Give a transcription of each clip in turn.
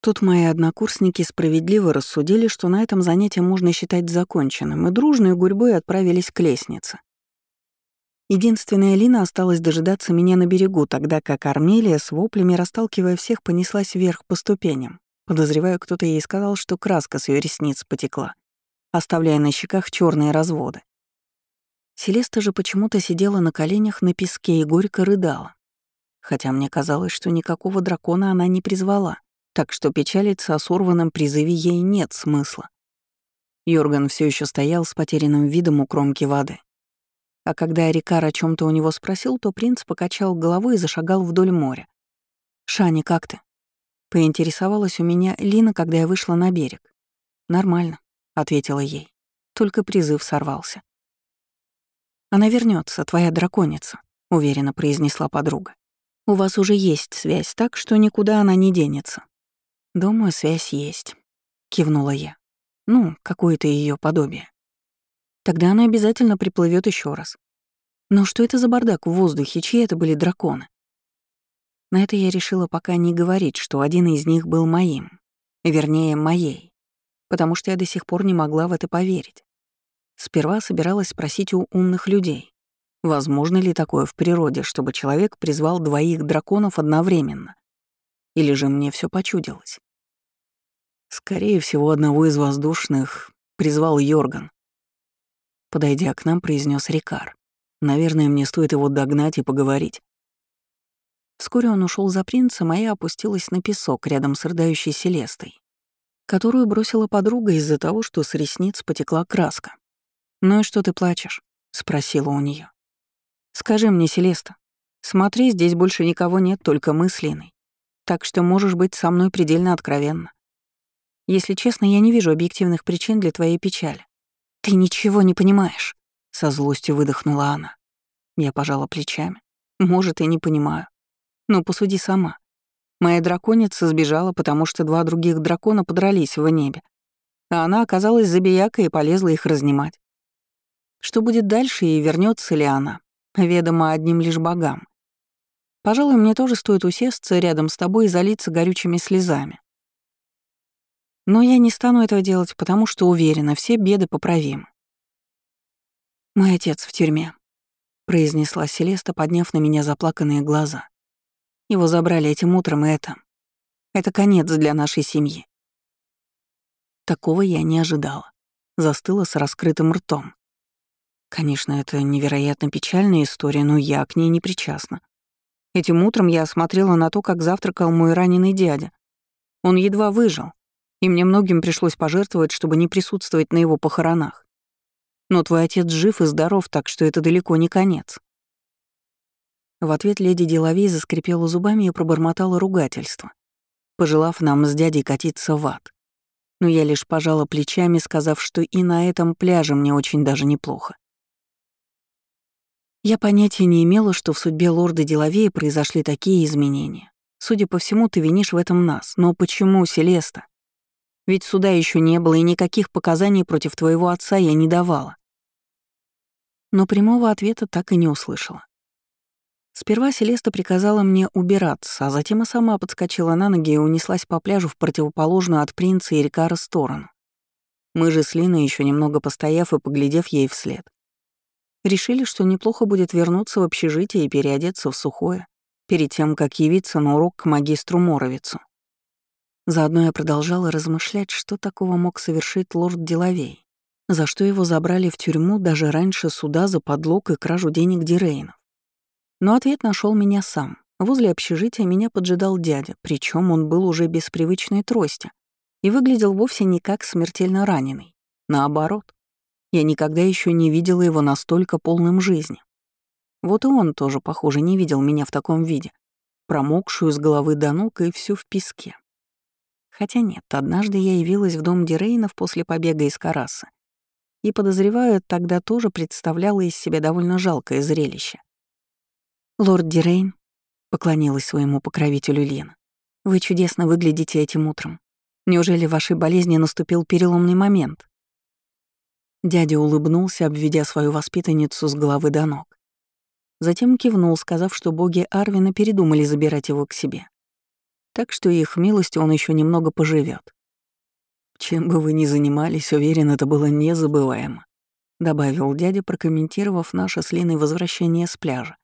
Тут мои однокурсники справедливо рассудили, что на этом занятие можно считать законченным, и дружной гурьбой отправились к лестнице. Единственная Лина осталась дожидаться меня на берегу, тогда как Армелия с воплями, расталкивая всех, понеслась вверх по ступеням. Подозреваю, кто-то ей сказал, что краска с ее ресниц потекла, оставляя на щеках черные разводы. Селеста же почему-то сидела на коленях на песке и горько рыдала. Хотя мне казалось, что никакого дракона она не призвала так что печалиться о сорванном призыве ей нет смысла. Йорган все еще стоял с потерянным видом у кромки воды. А когда Рикар о чем то у него спросил, то принц покачал головой и зашагал вдоль моря. «Шани, как ты?» Поинтересовалась у меня Лина, когда я вышла на берег. «Нормально», — ответила ей. Только призыв сорвался. «Она вернется, твоя драконица», — уверенно произнесла подруга. «У вас уже есть связь, так что никуда она не денется. «Думаю, связь есть», — кивнула я. «Ну, какое-то ее подобие. Тогда она обязательно приплывет еще раз. Но что это за бардак в воздухе, чьи это были драконы?» На это я решила пока не говорить, что один из них был моим. Вернее, моей. Потому что я до сих пор не могла в это поверить. Сперва собиралась спросить у умных людей, возможно ли такое в природе, чтобы человек призвал двоих драконов одновременно. Или же мне все почудилось? Скорее всего, одного из воздушных призвал Йорган. Подойдя к нам, произнес Рикар. Наверное, мне стоит его догнать и поговорить. Вскоре он ушел за принцем, а я опустилась на песок рядом с рыдающей Селестой, которую бросила подруга из-за того, что с ресниц потекла краска. «Ну и что ты плачешь?» — спросила у нее. «Скажи мне, Селеста, смотри, здесь больше никого нет, только мы с Линой так что можешь быть со мной предельно откровенна. Если честно, я не вижу объективных причин для твоей печали. Ты ничего не понимаешь, со злостью выдохнула она. Я пожала плечами. Может, и не понимаю. Но посуди сама. Моя драконица сбежала, потому что два других дракона подрались в небе. А она оказалась забиякой и полезла их разнимать. Что будет дальше и вернется ли она, ведомо одним лишь богам. Пожалуй, мне тоже стоит усесться рядом с тобой и залиться горючими слезами. Но я не стану этого делать, потому что уверена, все беды поправимы. «Мой отец в тюрьме», — произнесла Селеста, подняв на меня заплаканные глаза. «Его забрали этим утром, и это... Это конец для нашей семьи». Такого я не ожидала. Застыла с раскрытым ртом. Конечно, это невероятно печальная история, но я к ней не причастна. Этим утром я смотрела на то, как завтракал мой раненый дядя. Он едва выжил, и мне многим пришлось пожертвовать, чтобы не присутствовать на его похоронах. Но твой отец жив и здоров, так что это далеко не конец. В ответ леди Деловей заскрипела зубами и пробормотала ругательство, пожелав нам с дядей катиться в ад. Но я лишь пожала плечами, сказав, что и на этом пляже мне очень даже неплохо. Я понятия не имела, что в судьбе лорда Деловея произошли такие изменения. Судя по всему, ты винишь в этом нас. Но почему, Селеста? Ведь суда еще не было, и никаких показаний против твоего отца я не давала. Но прямого ответа так и не услышала. Сперва Селеста приказала мне убираться, а затем и сама подскочила на ноги и унеслась по пляжу в противоположную от принца и Рикара сторону. Мы же с Линой, еще немного постояв и поглядев ей вслед, Решили, что неплохо будет вернуться в общежитие и переодеться в сухое, перед тем, как явиться на урок к магистру Моровицу. Заодно я продолжала размышлять, что такого мог совершить лорд Деловей, за что его забрали в тюрьму даже раньше суда за подлог и кражу денег Дирейнов. Но ответ нашел меня сам. Возле общежития меня поджидал дядя, причем он был уже без привычной трости и выглядел вовсе не как смертельно раненый. Наоборот, я никогда еще не видела его настолько полным жизни. Вот и он тоже, похоже, не видел меня в таком виде, промокшую с головы до ног и всю в песке. Хотя нет, однажды я явилась в дом Дирейнов после побега из Карасы. И, подозреваю, тогда тоже представляла из себя довольно жалкое зрелище. «Лорд Дирейн», — поклонилась своему покровителю Лена, — «вы чудесно выглядите этим утром. Неужели в вашей болезни наступил переломный момент?» Дядя улыбнулся, обведя свою воспитанницу с головы до ног. Затем кивнул, сказав, что боги Арвина передумали забирать его к себе. Так что их милостью он еще немного поживет. Чем бы вы ни занимались, уверен, это было незабываемо, добавил дядя, прокомментировав наше с Линой возвращение с пляжа.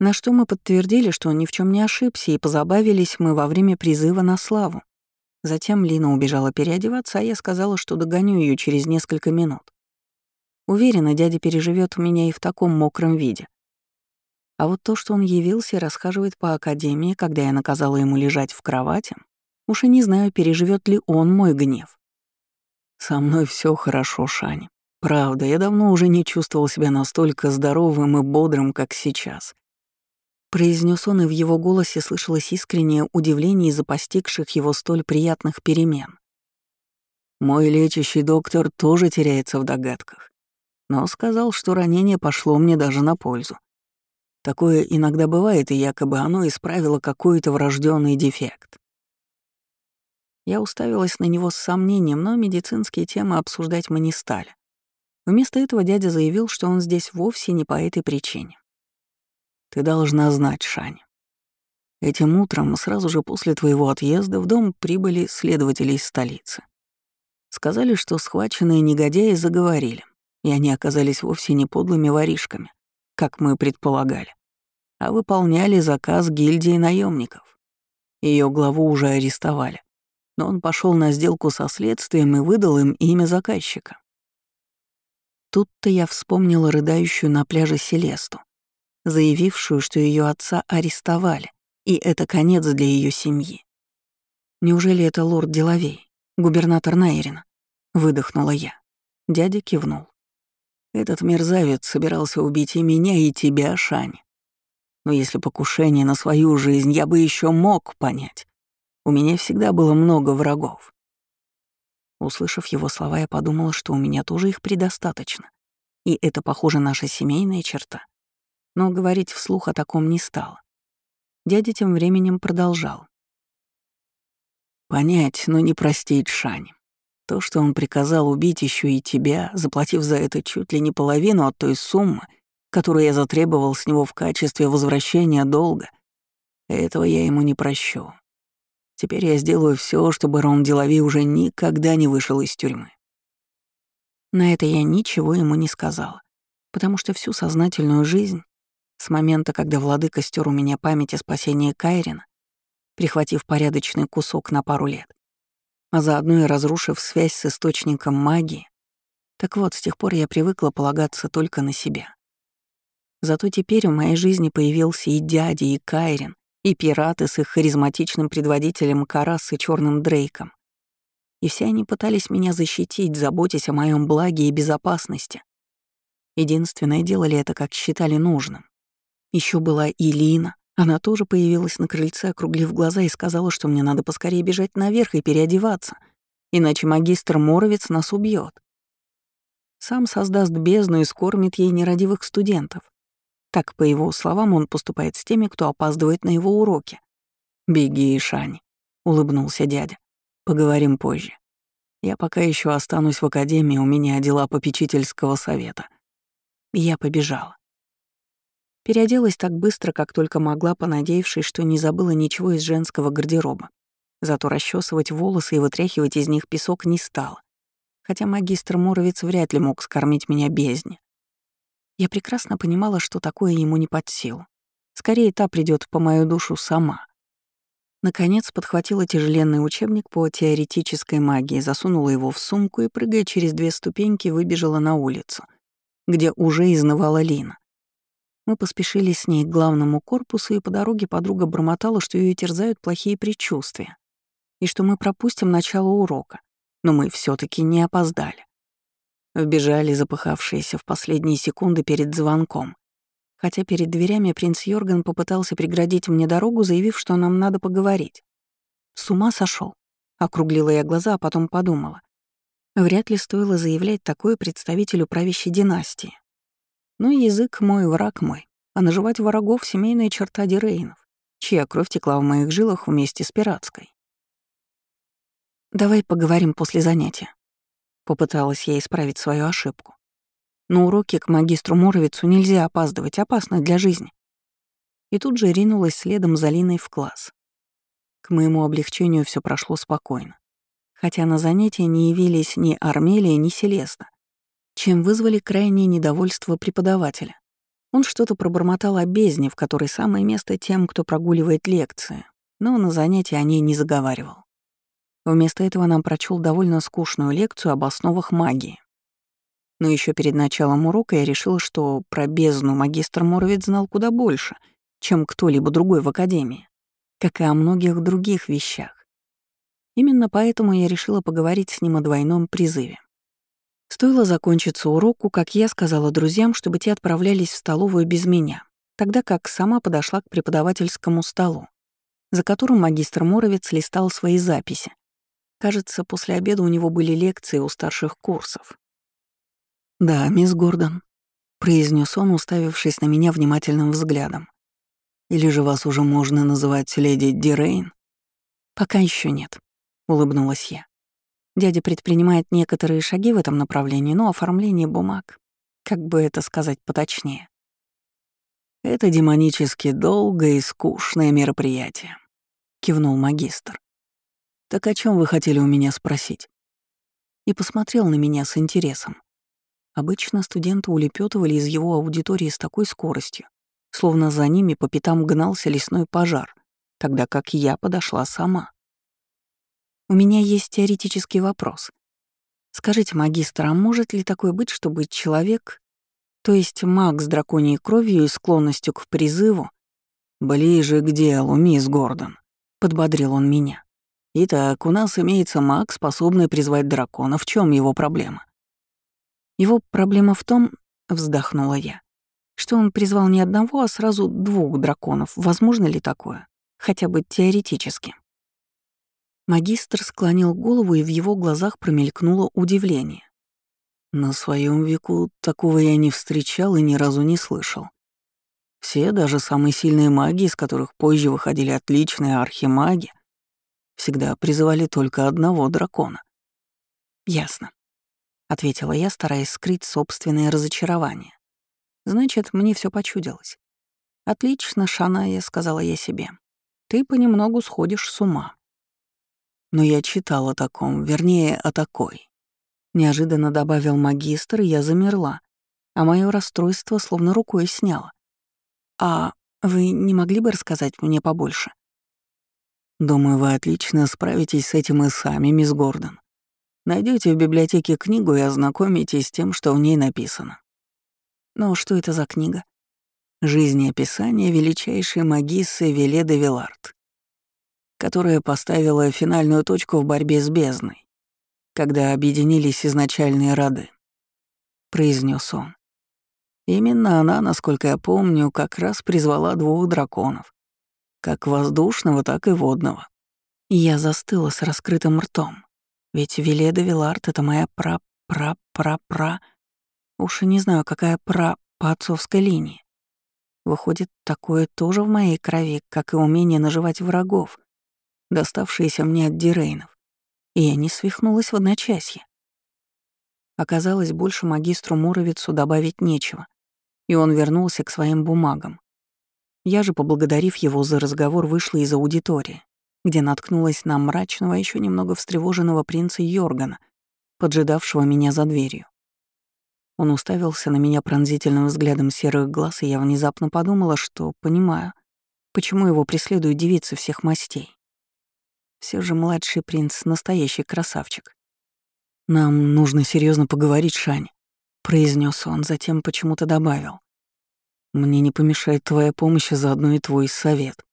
На что мы подтвердили, что он ни в чем не ошибся, и позабавились мы во время призыва на славу. Затем Лина убежала переодеваться, а я сказала, что догоню ее через несколько минут. Уверена, дядя переживет меня и в таком мокром виде. А вот то, что он явился и расхаживает по академии, когда я наказала ему лежать в кровати, уж и не знаю, переживет ли он мой гнев. Со мной все хорошо, Шань. Правда, я давно уже не чувствовал себя настолько здоровым и бодрым, как сейчас произнес он, и в его голосе слышалось искреннее удивление из-за постигших его столь приятных перемен. Мой лечащий доктор тоже теряется в догадках, но сказал, что ранение пошло мне даже на пользу. Такое иногда бывает, и якобы оно исправило какой-то врожденный дефект. Я уставилась на него с сомнением, но медицинские темы обсуждать мы не стали. Вместо этого дядя заявил, что он здесь вовсе не по этой причине. Ты должна знать, Шань. Этим утром, сразу же после твоего отъезда, в дом прибыли следователи из столицы. Сказали, что схваченные негодяи заговорили, и они оказались вовсе не подлыми воришками, как мы предполагали, а выполняли заказ гильдии наемников. Ее главу уже арестовали, но он пошел на сделку со следствием и выдал им имя заказчика. Тут-то я вспомнила рыдающую на пляже Селесту, заявившую, что ее отца арестовали, и это конец для ее семьи. Неужели это лорд Деловей, губернатор Найрина? Выдохнула я. Дядя кивнул. Этот мерзавец собирался убить и меня, и тебя, Шань. Но если покушение на свою жизнь, я бы еще мог понять. У меня всегда было много врагов. Услышав его слова, я подумала, что у меня тоже их предостаточно. И это, похоже, наша семейная черта но говорить вслух о таком не стал. Дядя тем временем продолжал. «Понять, но не простить Шань. То, что он приказал убить еще и тебя, заплатив за это чуть ли не половину от той суммы, которую я затребовал с него в качестве возвращения долга, этого я ему не прощу. Теперь я сделаю все, чтобы Рон Делави уже никогда не вышел из тюрьмы». На это я ничего ему не сказала, потому что всю сознательную жизнь с момента, когда владыка стер у меня память о спасении Кайрина, прихватив порядочный кусок на пару лет, а заодно и разрушив связь с источником магии, так вот, с тех пор я привыкла полагаться только на себя. Зато теперь в моей жизни появился и дядя, и Кайрин, и пираты с их харизматичным предводителем Карас и Черным Дрейком. И все они пытались меня защитить, заботясь о моем благе и безопасности. Единственное, делали это, как считали нужным. Еще была и. Она тоже появилась на крыльце, округлив глаза и сказала, что мне надо поскорее бежать наверх и переодеваться, иначе магистр Моровец нас убьет. Сам создаст бездну и скормит ей нерадивых студентов. Так, по его словам, он поступает с теми, кто опаздывает на его уроки. «Беги, Шань», — улыбнулся дядя. «Поговорим позже. Я пока еще останусь в академии, у меня дела попечительского совета». я побежала. Переоделась так быстро, как только могла, понадеявшись, что не забыла ничего из женского гардероба. Зато расчесывать волосы и вытряхивать из них песок не стала. Хотя магистр Муровец вряд ли мог скормить меня бездне. Я прекрасно понимала, что такое ему не под силу. Скорее, та придет по мою душу сама. Наконец подхватила тяжеленный учебник по теоретической магии, засунула его в сумку и, прыгая через две ступеньки, выбежала на улицу, где уже изнывала Лина. Мы поспешили с ней к главному корпусу, и по дороге подруга бормотала, что ее терзают плохие предчувствия, и что мы пропустим начало урока, но мы все таки не опоздали. Вбежали запыхавшиеся в последние секунды перед звонком, хотя перед дверями принц Йорган попытался преградить мне дорогу, заявив, что нам надо поговорить. С ума сошел. округлила я глаза, а потом подумала. Вряд ли стоило заявлять такое представителю правящей династии. Ну, язык мой, враг мой, а наживать врагов — семейная черта Дирейнов, чья кровь текла в моих жилах вместе с пиратской. «Давай поговорим после занятия», — попыталась я исправить свою ошибку. На уроки к магистру Моровицу нельзя опаздывать, опасно для жизни. И тут же ринулась следом за Линой в класс. К моему облегчению все прошло спокойно. Хотя на занятия не явились ни Армелия, ни Селеста, чем вызвали крайнее недовольство преподавателя. Он что-то пробормотал о бездне, в которой самое место тем, кто прогуливает лекции, но на занятия о ней не заговаривал. Вместо этого нам прочел довольно скучную лекцию об основах магии. Но еще перед началом урока я решила, что про бездну магистр Моровец знал куда больше, чем кто-либо другой в академии как и о многих других вещах. Именно поэтому я решила поговорить с ним о двойном призыве. Стоило закончиться уроку, как я сказала друзьям, чтобы те отправлялись в столовую без меня, тогда как сама подошла к преподавательскому столу, за которым магистр Моровец листал свои записи. Кажется, после обеда у него были лекции у старших курсов. «Да, мисс Гордон», — произнес он, уставившись на меня внимательным взглядом. Или же вас уже можно называть леди Дирейн? Пока еще нет, улыбнулась я. Дядя предпринимает некоторые шаги в этом направлении, но оформление бумаг, как бы это сказать поточнее. Это демонически долгое и скучное мероприятие, кивнул магистр. Так о чем вы хотели у меня спросить? И посмотрел на меня с интересом. Обычно студенты улепетывали из его аудитории с такой скоростью, словно за ними по пятам гнался лесной пожар, тогда как я подошла сама. У меня есть теоретический вопрос. Скажите, магистр, а может ли такое быть, чтобы человек, то есть маг с драконьей кровью и склонностью к призыву, «Ближе к делу, мисс Гордон», — подбодрил он меня. «Итак, у нас имеется маг, способный призвать дракона. В чем его проблема?» «Его проблема в том», — вздохнула я, что он призвал не одного, а сразу двух драконов. Возможно ли такое? Хотя бы теоретически. Магистр склонил голову, и в его глазах промелькнуло удивление. На своем веку такого я не встречал и ни разу не слышал. Все, даже самые сильные маги, из которых позже выходили отличные архимаги, всегда призывали только одного дракона. «Ясно», — ответила я, стараясь скрыть собственное разочарование. Значит, мне все почудилось. «Отлично, Шаная», — сказала я себе. «Ты понемногу сходишь с ума». Но я читал о таком, вернее, о такой. Неожиданно добавил магистр, и я замерла, а мое расстройство словно рукой сняло. «А вы не могли бы рассказать мне побольше?» «Думаю, вы отлично справитесь с этим и сами, мисс Гордон. Найдете в библиотеке книгу и ознакомитесь с тем, что в ней написано. Но что это за книга? Жизнеописание величайшей магиссы Веледы Вилард, которая поставила финальную точку в борьбе с бездной, когда объединились изначальные роды, произнес он. Именно она, насколько я помню, как раз призвала двух драконов, как воздушного, так и водного. Я застыла с раскрытым ртом, ведь Веледа Вилард — это моя пра-пра-пра-пра... Уж и не знаю, какая пра по отцовской линии. Выходит, такое тоже в моей крови, как и умение наживать врагов, доставшиеся мне от дирейнов. И я не свихнулась в одночасье. Оказалось, больше магистру Муровицу добавить нечего, и он вернулся к своим бумагам. Я же, поблагодарив его за разговор, вышла из аудитории, где наткнулась на мрачного, еще немного встревоженного принца Йоргана, поджидавшего меня за дверью. Он уставился на меня пронзительным взглядом серых глаз, и я внезапно подумала, что понимаю, почему его преследуют девицы всех мастей. Все же младший принц — настоящий красавчик. «Нам нужно серьезно поговорить, Шань», — произнес он, затем почему-то добавил. «Мне не помешает твоя помощь, а заодно и твой совет».